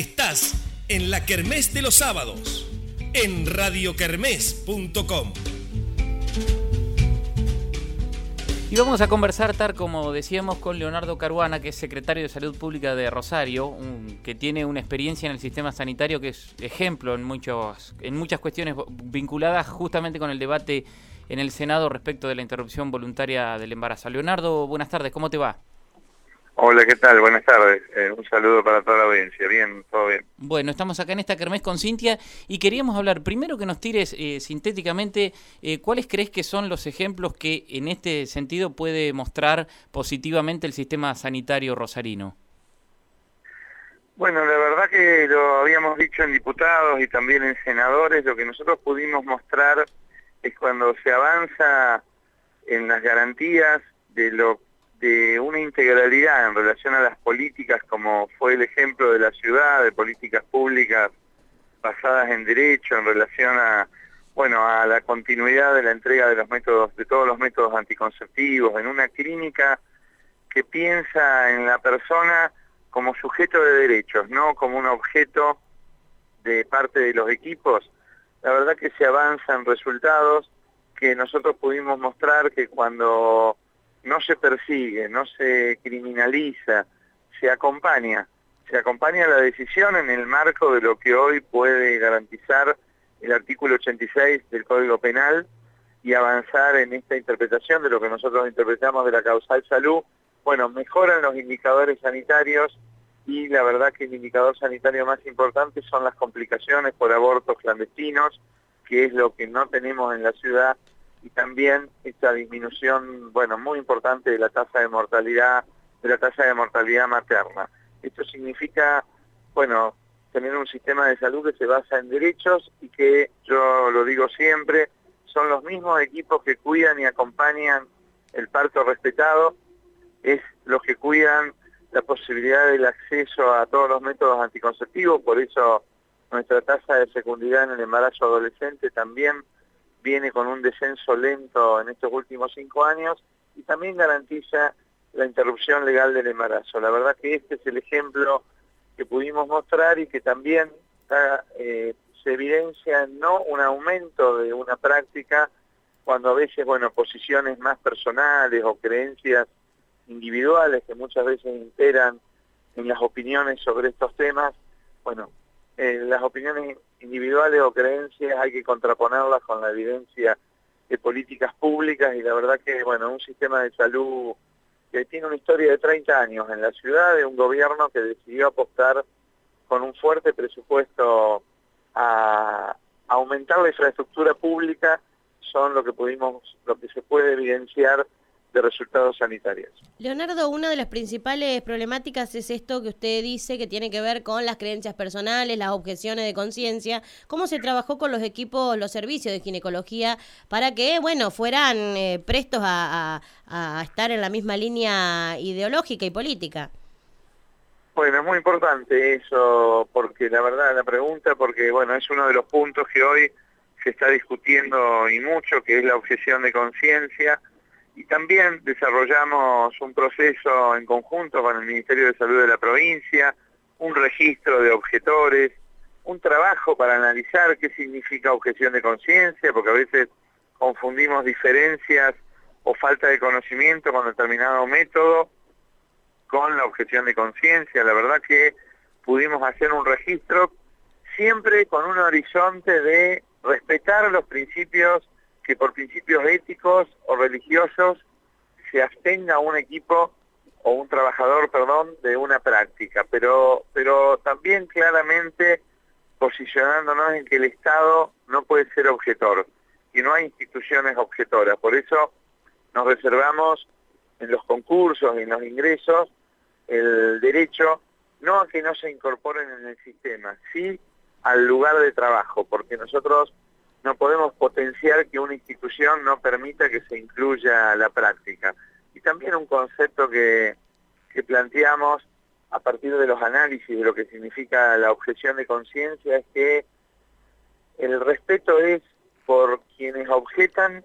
Estás en la Kermés de los sábados en radiokermés.com. Y vamos a conversar, tal como decíamos, con Leonardo Caruana, que es secretario de Salud Pública de Rosario, que tiene una experiencia en el sistema sanitario que es ejemplo en, en muchas cuestiones vinculadas justamente con el debate en el Senado respecto de la interrupción voluntaria del embarazo. Leonardo, buenas tardes, ¿cómo te va? Hola, ¿qué tal? Buenas tardes. Eh, un saludo para toda la audiencia. Bien, todo bien. Bueno, estamos acá en esta kermés con Cintia y queríamos hablar, primero que nos tires eh, sintéticamente, eh, ¿cuáles crees que son los ejemplos que en este sentido puede mostrar positivamente el sistema sanitario rosarino? Bueno, la verdad que lo habíamos dicho en diputados y también en senadores, lo que nosotros pudimos mostrar es cuando se avanza en las garantías de lo de una integralidad en relación a las políticas, como fue el ejemplo de la ciudad, de políticas públicas basadas en derecho, en relación a, bueno, a la continuidad de la entrega de los métodos, de todos los métodos anticonceptivos, en una clínica que piensa en la persona como sujeto de derechos, no como un objeto de parte de los equipos, la verdad que se avanzan resultados que nosotros pudimos mostrar que cuando no se persigue, no se criminaliza, se acompaña, se acompaña la decisión en el marco de lo que hoy puede garantizar el artículo 86 del Código Penal y avanzar en esta interpretación de lo que nosotros interpretamos de la causal salud, bueno, mejoran los indicadores sanitarios y la verdad que el indicador sanitario más importante son las complicaciones por abortos clandestinos, que es lo que no tenemos en la ciudad y también esta disminución, bueno, muy importante de la tasa de mortalidad, de la tasa de mortalidad materna. Esto significa, bueno, tener un sistema de salud que se basa en derechos y que, yo lo digo siempre, son los mismos equipos que cuidan y acompañan el parto respetado, es los que cuidan la posibilidad del acceso a todos los métodos anticonceptivos, por eso nuestra tasa de fecundidad en el embarazo adolescente también viene con un descenso lento en estos últimos cinco años y también garantiza la interrupción legal del embarazo. La verdad que este es el ejemplo que pudimos mostrar y que también eh, se evidencia no un aumento de una práctica cuando a veces, bueno, posiciones más personales o creencias individuales que muchas veces imperan en las opiniones sobre estos temas, bueno, eh, las opiniones individuales o creencias hay que contraponerlas con la evidencia de políticas públicas y la verdad que, bueno, un sistema de salud que tiene una historia de 30 años en la ciudad, de un gobierno que decidió apostar con un fuerte presupuesto a aumentar la infraestructura pública, son lo que pudimos, lo que se puede evidenciar de resultados sanitarios. Leonardo, una de las principales problemáticas es esto que usted dice que tiene que ver con las creencias personales, las objeciones de conciencia. ¿Cómo se trabajó con los equipos, los servicios de ginecología para que, bueno, fueran eh, prestos a, estar en la misma línea ideológica y política? Bueno, es muy importante eso, porque la verdad, la pregunta, porque, bueno, es uno de los puntos que hoy se está discutiendo y mucho, que es la objeción de conciencia y también desarrollamos un proceso en conjunto con el Ministerio de Salud de la provincia, un registro de objetores, un trabajo para analizar qué significa objeción de conciencia, porque a veces confundimos diferencias o falta de conocimiento con determinado método con la objeción de conciencia. La verdad que pudimos hacer un registro siempre con un horizonte de respetar los principios que por principios éticos o religiosos se abstenga un equipo o un trabajador, perdón, de una práctica, pero, pero también claramente posicionándonos en que el Estado no puede ser objetor y no hay instituciones objetoras. Por eso nos reservamos en los concursos y en los ingresos el derecho no a que no se incorporen en el sistema, sí al lugar de trabajo, porque nosotros no podemos potenciar que una institución no permita que se incluya la práctica. Y también un concepto que, que planteamos a partir de los análisis de lo que significa la objeción de conciencia es que el respeto es por quienes objetan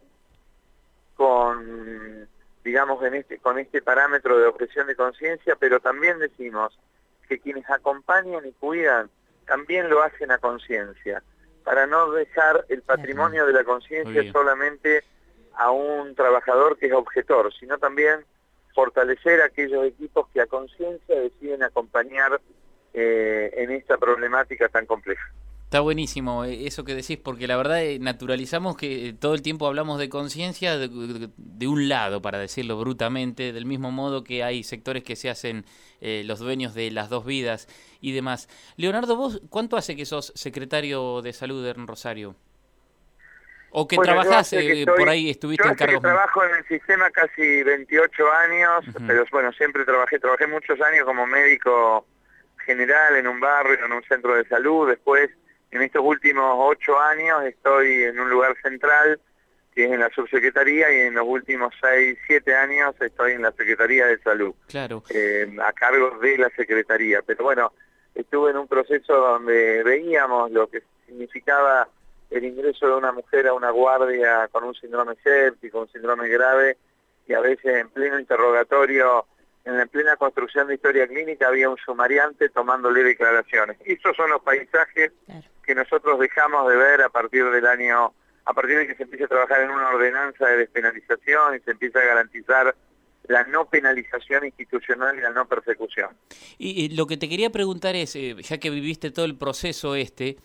con, digamos, este, con este parámetro de objeción de conciencia, pero también decimos que quienes acompañan y cuidan también lo hacen a conciencia, para no dejar el patrimonio de la conciencia solamente a un trabajador que es objetor, sino también fortalecer aquellos equipos que a conciencia deciden acompañar eh, en esta problemática tan compleja. Está buenísimo eh, eso que decís, porque la verdad eh, naturalizamos que todo el tiempo hablamos de conciencia de, un lado, para decirlo brutamente, del mismo modo que hay sectores que se hacen los dueños de las dos vidas y demás. Leonardo, vos, ¿cuánto hace que sos secretario de salud en Rosario? O que trabajás, por ahí estuviste en cargos... trabajo en el sistema casi 28 años, pero bueno, siempre trabajé, trabajé muchos años como médico general en un barrio, en un centro de salud, después en estos últimos ocho años estoy en un lugar central, que es en la subsecretaría, y en los últimos seis, siete años estoy en la Secretaría de Salud. Claro. Eh, a cargo de la Secretaría. Pero bueno, estuve en un proceso donde veíamos lo que significaba el ingreso de una mujer a una guardia con un síndrome séptico, un síndrome grave, y a veces en pleno interrogatorio en la plena construcción de historia clínica había un sumariante tomándole declaraciones. Esos son los paisajes que nosotros dejamos de ver a partir del año, a partir de que se empiece a trabajar en una ordenanza de despenalización y se empieza a garantizar la no penalización institucional y la no persecución. Y, lo que te quería preguntar es, eh, ya que viviste todo el proceso este,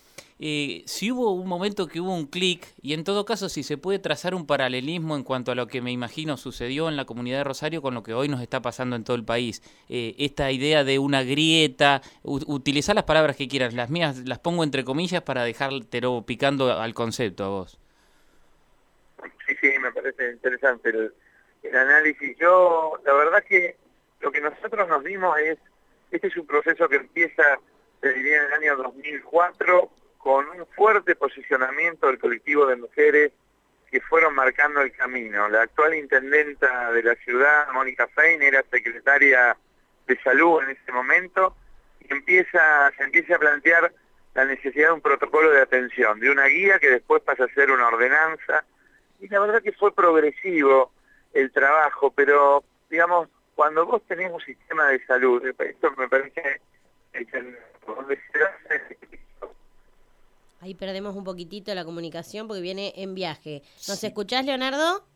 eh, si hubo un momento que hubo un clic, y en todo caso si se puede trazar un paralelismo en cuanto a lo que me imagino sucedió en la comunidad de Rosario con lo que hoy nos está pasando en todo el país. Eh, esta idea de una grieta, utilizar las palabras que quieras, las mías las pongo entre comillas para dejártelo picando al concepto a vos. Sí, sí, me parece interesante el, el análisis. Yo, la verdad que lo que nosotros nos dimos es, este es un proceso que empieza, te diría, en el año 2004, con un fuerte posicionamiento del colectivo de mujeres que fueron marcando el camino. La actual intendenta de la ciudad, Mónica Fein, era secretaria de salud en ese momento y empieza, se empieza a plantear la necesidad de un protocolo de atención, de una guía que después pasa a ser una ordenanza. Y la verdad que fue progresivo el trabajo, pero digamos, cuando vos tenés un sistema de salud, esto me parece Ahí perdemos un poquitito la comunicación porque viene en viaje. ¿Nos escuchás, Leonardo?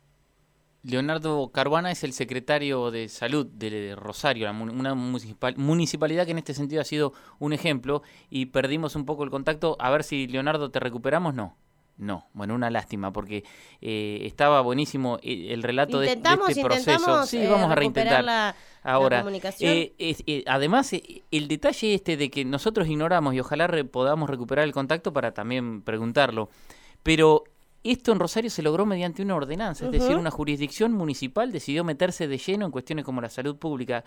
Leonardo Caruana es el secretario de salud de Rosario, una municipalidad que en este sentido ha sido un ejemplo y perdimos un poco el contacto. A ver si Leonardo te recuperamos, no. No, bueno, una lástima porque eh, estaba buenísimo eh, el relato de, este proceso. Sí, vamos a reintentar ahora. Eh, además, el detalle este de que nosotros ignoramos y ojalá podamos recuperar el contacto para también preguntarlo, pero esto en Rosario se logró mediante una ordenanza, es decir, una jurisdicción municipal decidió meterse de lleno en cuestiones como la salud pública.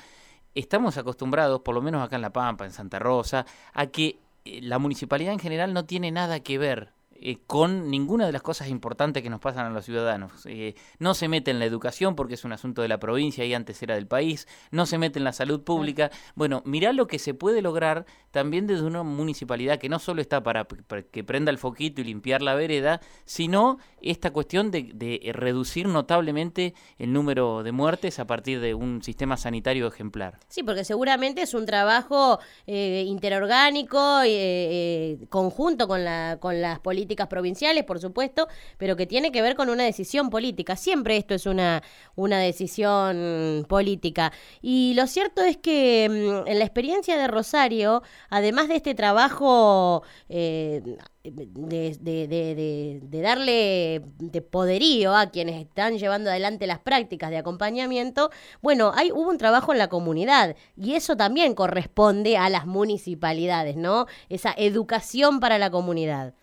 Estamos acostumbrados, por lo menos acá en La Pampa, en Santa Rosa, a que la municipalidad en general no tiene nada que ver eh, con ninguna de las cosas importantes que nos pasan a los ciudadanos. Eh, no se mete en la educación porque es un asunto de la provincia y antes era del país, no se mete en la salud pública. Bueno, mirá lo que se puede lograr también desde una municipalidad que no solo está para, que prenda el foquito y limpiar la vereda, sino esta cuestión de, reducir notablemente el número de muertes a partir de un sistema sanitario ejemplar. Sí, porque seguramente es un trabajo eh, interorgánico, conjunto con, la, con las políticas políticas provinciales, por supuesto, pero que tiene que ver con una decisión política. Siempre esto es una, una decisión política. Y lo cierto es que mm, en la experiencia de Rosario, además de este trabajo eh, de, de, darle de poderío a quienes están llevando adelante las prácticas de acompañamiento, bueno, hay, hubo un trabajo en la comunidad y eso también corresponde a las municipalidades, ¿no? Esa educación para la comunidad.